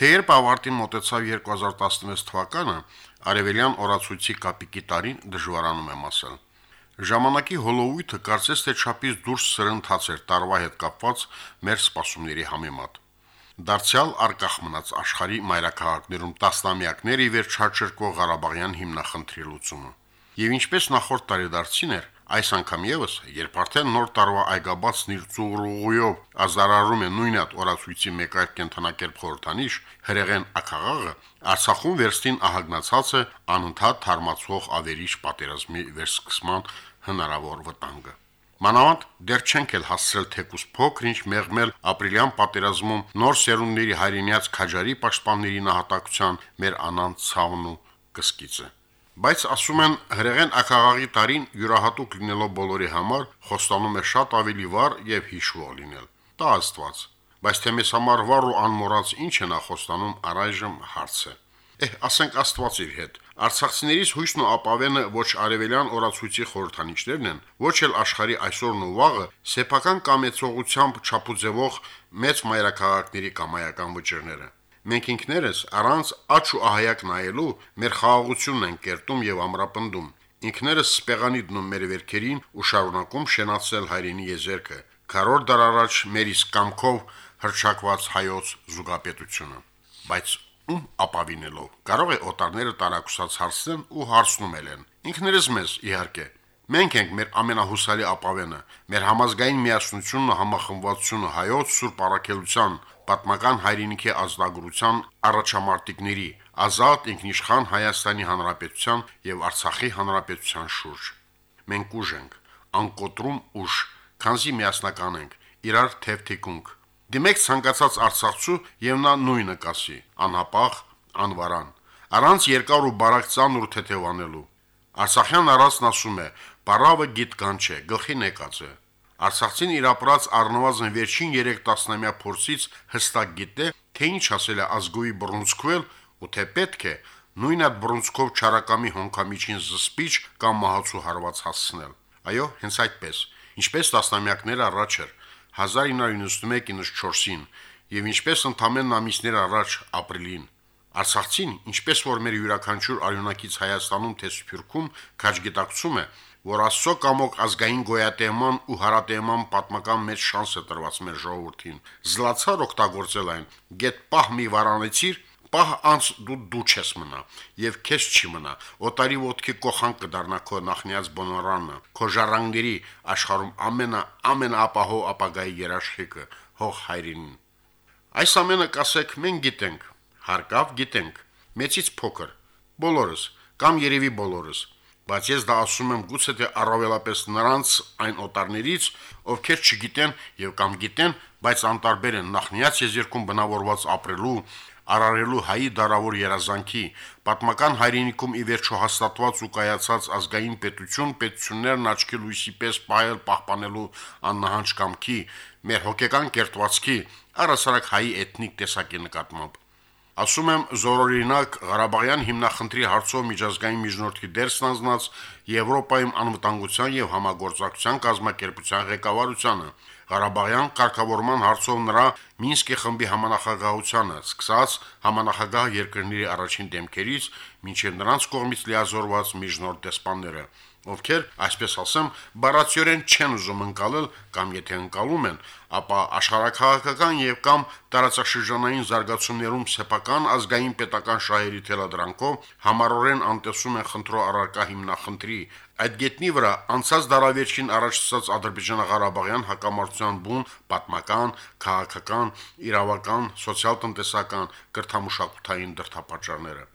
Թեև ավարտին մոտեցավ 2016 թվականը, արևելյան օրացույցի կապիկի տարին դժվարանում եմ ասել։ Ժամանակի հոլովույթը կարծես թե չափից դուրս սրընթաց էր տարվա հետ կապված մեր սպասումների համեմատ։ Դարձյալ արկախ մնաց աշխարհի մայրաքաղաքներում տասնամյակներ ի վերջ հաճերկող Ղարաբաղյան հիմնախնդրի լուծումը։ Եվ ինչպես նախորդ տարեդարձին էր, այս անգամ եւս, երբ արդեն նոր տարվա այգաբացն իր ծուղրուղույով ազարարում է նույն հատ օրացույցի մեկ այլ կենթանակերպ խորհրդանիշ, հրեղեն ակաղաղը Արցախում վերստին ահագնացած է անընդհատ թարմացվող ավերիչ պատերազմի վերսկսման հնարավոր վտանգը։ Մանավանդ դեռ չենք էլ հասցրել թեկուս փոքրինչ մեղմել ապրիլյան պատերազմում նոր սերունդների հայրենյաց քաջարի պաշտպանների նահատակության մեր անանց ցավն ու կսկիծը։ Բայց ասում են հրեղեն ակաղաղի տարին յուրահատուկ լինելով բոլորի համար խոստանում է շատ ավելի վառ եւ հիշվող լինել։ Դա աստված։ Բայց թե մեզ համար վառ ու անմոռաց ինչ է նա խոստանում առայժմ հարց է։ Էհ, ասենք Աստված իր հետ։ Արցախցիներից հույսն ու ապավենը ոչ արևելյան օրացույցի խորհրդանիշներն են, ոչ էլ աշխարի այսօրն ու վաղը սեփական կամեցողությամբ չափուձևող մեծ մայրաքաղաքների կամայական վճռները։ Մենք ինքներս առանց աչ ու ահայակ նայելու մեր խաղաղությունն են կերտում եւ ամրապնդում։ Ինքներս սպեղանի դնում մեր վերքերին ու շարունակում շենացնել հայրենի եզերքը։ Քարոր դար առաջ մեր իսկ կամքով հրճակված հայոց զուգապետությունը։ Բայց ում ապավինելով։ Կարող է օտարները տարակուսած հարցնեն ու հարցնում են։ Ինքներս մեզ, իհարկե։ Մենք ենք մեր ամենահուսալի ապավենը, մեր համազգային միասնությունն ու համախմբվածությունը հայոց սուրբ առաքելության, պատմական հայրենիքի ազգագրության առաջամարտիկների, ազատ ինքնիշխան Հայաստանի Հանրապետության եւ Արցախի Հանրապետության շուրջ։ Մենք ուժ ենք, անկոտրում ուժ, քանզի միասնական ենք, իրար թեփթիկունք Դիմեք ցանկացած Արցախցու եւ նա նույնը կասի. անհապաղ, անվարան։ Առանց երկար ու բարակ ծանր ու թեթևանելու։ Արցախյան առածն ասում է. «Բարավը գիտ կան չէ, գլխին եկած է»։ Արցախցին իր ապրած առնվազն վերջին 3 տասնամյա փորձից հստակ գիտե, թե ինչ ասել է ազգուի բռունցքվել ու թե պետք է նույն այդ բռունցքով չարակամի հոնքամիջին զսպիչ կամ մահացու հարված հասցնել։ Այո, հենց այդպես։ Ինչպես տասնամյակներ առաջ էր, 1991-94-ին եւ ինչպես ընդամենն ամիսներ առաջ ապրիլին Արցախցին, ինչպես որ մեր յուրաքանչյուր արյունակից Հայաստանում թե Սփյուռքում քաջգիտակցում է, որ Աստծո կամոք ազգային գոյատեման ու հարատեման պատմական մեծ շանս է տրված մեր ժողովրդին։ Զլացար օգտագործել այն. «Գետ պահ մի վարանեցիր, պահ անց դու դու չես մնա եւ քեզ չի մնա օտարի ոտքի կոխան կդառնա քո նախնիած բոնորանը քո ժառանգների աշխարհում ամենա ամենաապահով ապագայի երաշխիքը հող հայրին այս ամենը կասեք մենք գիտենք հարկավ գիտենք մեծից փոքր բոլորս կամ երևի բոլորս բայց ես դա ասում եմ գուցե թե առավելապես նրանց այն օտարներից, ովքեր չգիտեն եւ կամ գիտեն, բայց անտարբեր են նախնիած եզերքում բնավորված ապրելու, արարելու հայի դարավոր երազանքի, պատմական հայրենիքում ի վերջո հաստատված ու կայացած ազգային պետություն, պետություններն աչքի լույսի պես պահել պահպանելու աննահանջ կամքի, մեր հոգեկան կերտվածքի, առասարակ հայի էթնիկ տեսակի նկատմամբ։ Ասում եմ զորօրինակ Ղարաբաղյան հիմնախնդրի հարցով միջազգային միջնորդի դեր ստանձնած Եվրոպայում անվտանգության եւ համագործակցության կազմակերպության ղեկավարությանը, Ղարաբաղյան կարգավորման հարցով նրա Մինսկի խմբի համանախագահությանը, սկսած համանախագահ երկրների առաջին դեմքերից մինչև նրանց կողմից լիազորված միջնորդ դեսպանները, ովքեր, այսպես ասեմ, բառացիորեն չեն ուզում ընկալել կամ եթե ընկալում են, ապա աշխարհակաղակական եւ կամ տարածաշրջանային զարգացումներում սեփական ազգային պետական շահերի թելադրանքով համառորեն անտեսում են խնդրո առարկա հիմնախնդրի Այդ գետնի վրա անցած դարավերջին առաջացած Ադրբեջանա-Ղարաբաղյան հակամարտության բուն պատմական, քաղաքական, իրավական, սոցիալ-տնտեսական, կրթամշակութային դրդապատճառները։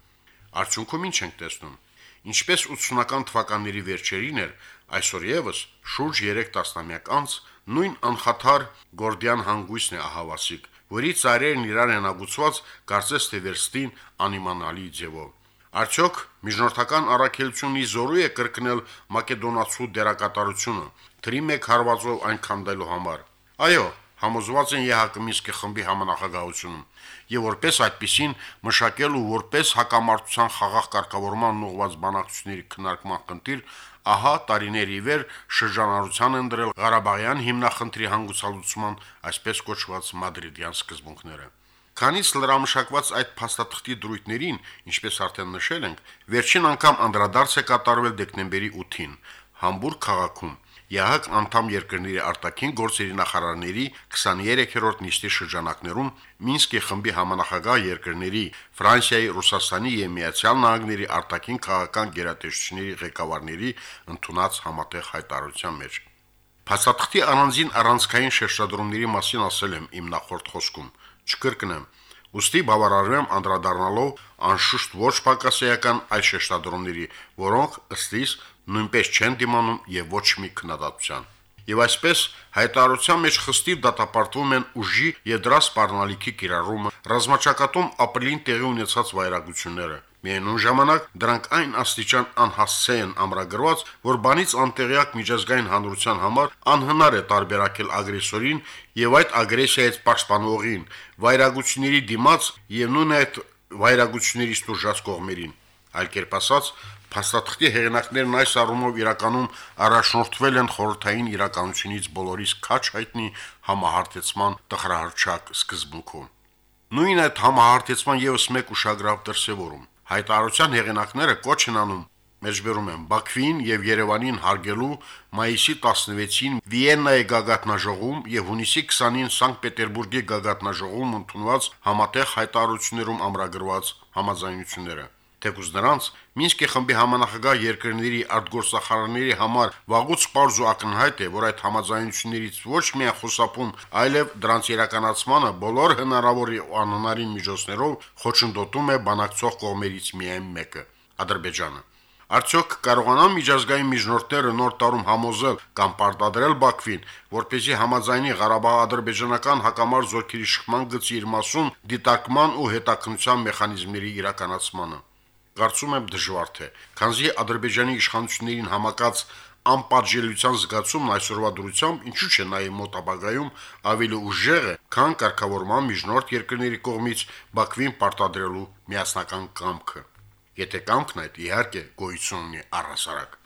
Արդյունքում ինչ ենք տեսնում։ Ինչպես 80-ական թվականների վերջերին էր, այսօր եւս շուրջ 3 տասնամյակ անց նույն անխաթար Գորդիան հանգույցն է ահավասիկ, որի ծայրերն իրար են ագուցված կարծես թե վերստին անիմանալի ձևով։ Արդյոք միջնորդական առաքելությունի զորու է կրկնել մակեդոնացու դերակատարությունը թրի մեկ հարվածով այն քանդելու համար։ Այո, համոզված են ԵՀԿ Մինսկի խմբի համանախագահությունում եւ որպես այդպիսին մշակել ու որպես հակամարտության խաղաղ կարգավորման ուղղված բանակցությունների քննարկման խնդիր ահա տարիների վեր շրջանառության են դրել Ղարաբաղյան հիմնախնդրի հանգուցալուծման այսպես կոչված մադրիդյան սկզբունքները։ Քանից լրամշակված այդ փաստաթղթի դրույթներին, ինչպես արդեն նշել ենք, վերջին անգամ անդրադարձ է կատարվել դեկտեմբերի 8-ին Համբուրգ քաղաքում ԵԱՀԿ անդամ երկրների արտաքին գործերի նախարարների 23-րդ նիստի շրջանակներում Մինսկի խմբի համանախագահ երկրների Ֆրանսիայի, Ռուսաստանի եւ Միացյալ Նահանգների արտաքին քաղաքական գերատեսչությունների ղեկավարների ընդունած համատեղ հայտարարության մեջ։ Փաստաթղթի առանձին առանցքային շեշտադրումների մասին ասել եմ իմ նախորդ խոսքում։ Չկրկնեմ, ուստի բավարարվեմ անդրադառնալով անշուշտ ոչ պակասեական այդ շեշտադրումների, որոնք ըստիս նույնպես չեն դիմանում եւ ոչ մի քննադատության։ Եվ այսպես հայտարարության մեջ խստիվ դատապարտվում են ուժի եւ դրա սպառնալիքի կիրառումը, ռազմաճակատում ապրիլին տեղի ունեցած վայրագությունները, Միևնույն ժամանակ դրանք այն աստիճան անհասցե են ամրագրված, որ բանից անտեղյակ միջազգային հանրության համար անհնար է տարբերակել ագրեսորին եւ այդ ագրեսիայից պաշտպանողին, վայրագությունների դիմաց եւ նույն այդ վայրագություններից դուրժած կողմերին։ Այլ կերպ ասած, փաստաթղթի հեղինակներն այս առումով իրականում առաջնորդվել են խորհրդային իրականությունից բոլորիս քաչ հայտնի համահարտեցման տխրահարճակ սկզբունքով։ Նույն այդ համահարտեցման եւս մեկ ուշագրավ դրսևորում Հայտարարության հեղինակները կոչ են անում մեջբերում են Բաքվին եւ Երևանին հարգելու մայիսի 16-ին Վիեննայի գագաթնաժողովում եւ հունիսի 20-ին Սանկտ Պետերբուրգի գագաթնաժողովում ընդունված համատեղ հայտարարություններում ամրագրված համաձայնությունները։ Թեկուզ նրանց Մինսկի խմբի համանախագահ երկրների արտգործնախարարների համար վաղուց པարզ ու ակնհայտ է, որ այդ համաձայնություններից ոչ միայն խոսապում, այլև դրանց իրականացմանը բոլոր հնարավոր ու անհնարին միջոցներով խոչընդոտում է բանակցող կողմերից միայն մեկը՝ Ադրբեջանը։ Արդյոք կարողանան միջազգային միջնորդները նոր տարում համոզել կամ պարտադրել Բաքվին, որպեսզի համաձայնի Ղարաբաղ-ադրբեջանական հակամարտ զորքերի շփման գծի իր մասում դիտարկման ու հետաքննության մեխանիզմների իրականացմանը։ Կարծում եմ դժվար թե, քանզի Ադրբեջանի իշխանություններին համակած անպատժելիության զգացումն այսօրվա դրությամբ ինչու՞ չէ նաև մոտ ապագայում ավելի ուժեղ է, քան կարգավորման միջնորդ երկրների կողմից Բաքվին պարտադրելու միասնական կամքը։ Եթե կամքն այդ իհարկե գոյություն ունի առհասարակ։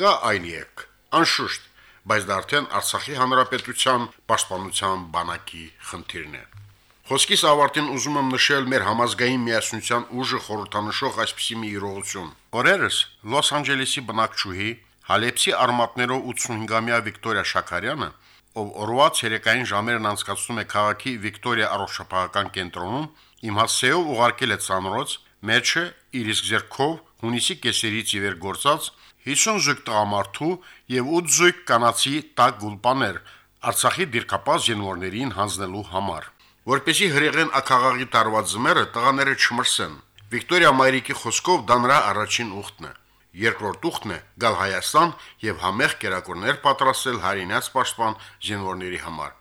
Կա այլ երկ, անշուշտ, բայց դա արդեն Արցախի հանրապետության պաշտպանության բանակի խնդիրն է։ Խոսքիս ավարտին ուզում եմ նշել մեր համազգային միասնության ուժը խորհրդանշող այսպիսի մի իրողություն։ Օրերս Լոս Անջելեսի բնակչուհի Հալեպսի արմատներով 85-ամյա Վիկտորիա Շաքարյանը, ով օրվա ցերեկային ժամերն անցկացնում է քաղաքի Վիկտորիա առողջապահական կենտրոնում, իմ հասցեով ուղարկել է ցանրոց, մեջը իր իսկ ձեռքով հունիսի կեսերից ի վեր գործած 50 զույգ տղամարդու եւ 8 զույգ կանացի տակ գուլպաներ Արցախի դիրքապազ ջենորներին հանձնելու համար որպեսի հրեղեն ակաղաղի տարված զմերը տղաները չմրսեն։ Վիկտորիա Մայրիկի խոսքով դա նրա առաջին ուխտն է։ Երկրորդ ուխտն է գալ Հայաստան եւ համեղ կերակուրներ պատրաստել հայրենաց պաշտպան զինվորների համար։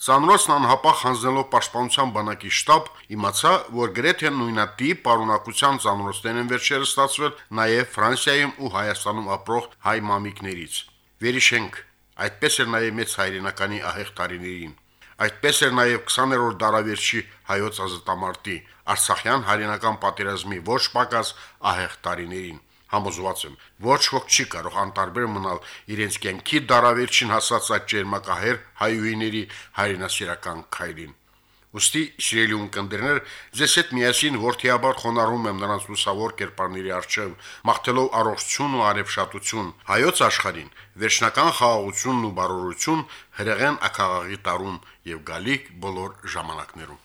Սանրոսն անհապաղ հանձնելով պաշտպանության բանակի շտաբ իմացա, որ գրեթե նույնատիպ պարունակության ծանրոցներ են վերջերս ստացվել նաև Ֆրանսիայում ու Հայաստանում ապրող հայ մամիկներից։ Վերիշենք, այդպես էր նաև մեծ հայրենականի ահեղ տարիներին։ Այդպես էր նաև 20-րդ դարավերջի հայոց ազատամարտի Արցախյան հայրենական պատերազմի ոչ պակաս ահեղ տարիներին։ Համոզված եմ, ոչ ոք չի կարող անտարբեր մնալ իրենց կյանքի դարավերջին հասած այդ ջերմակահեր հայուհիների հայրենասիրական քայլին։ Ոստի սիրելի ունկնդիրներ, ձեզ հետ միասին ворթիաբար խոնարհում եմ նրանց լուսավոր կերպարների արժև, մաղթելով առողջություն ու արևշատություն հայոց աշխարհին, վերջնական խաղաղությունն ու բարօրություն հրեղեն ակաղաղի տարում եւ գալիք բոլոր ժամանակներում։